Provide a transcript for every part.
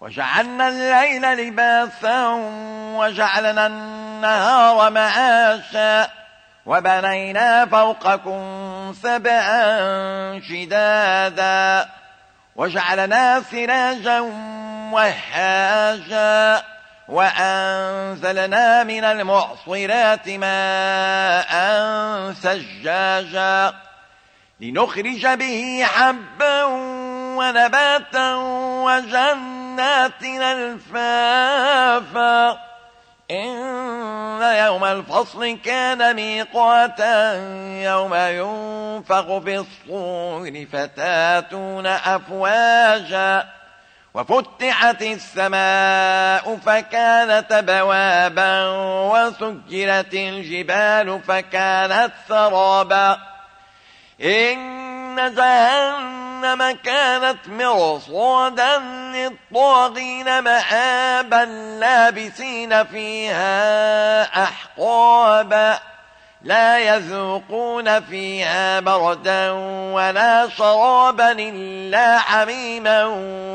وجعلنا الليل لباسا وجعلنا النهار معاشا وبنينا فوقكم سبعا شدادا وجعلنا سراجا وهاجا وأنزلنا من المعصرات ماء سجاجا لنخرج به حبا ونباتا وجنات الفافا. إن يوم الفصل كان ميقاتا يوم ينفق في الصور فتاتون أفواجا. وفتحت السماء فكانت بوابا وسجرت الجبال فكانت سرابا. إن جهنم كانت مرصادا للطاغين مآبا لابسين فيها أحقابا لا يذوقون فيها بردا ولا شرابا إلا حميما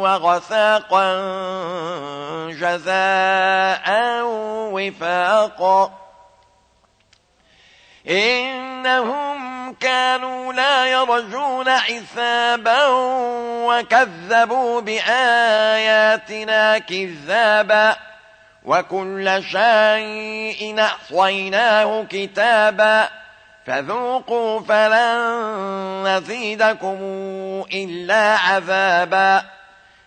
وغساقا جزاء وفاقا إنهم كانوا لا يرجون حسابا وكذبوا بآياتنا كذابا وكل شيء أحصيناه كتابا فذوقوا فلن نزيدكم إلا عذابا